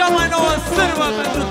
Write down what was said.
Hai saxul!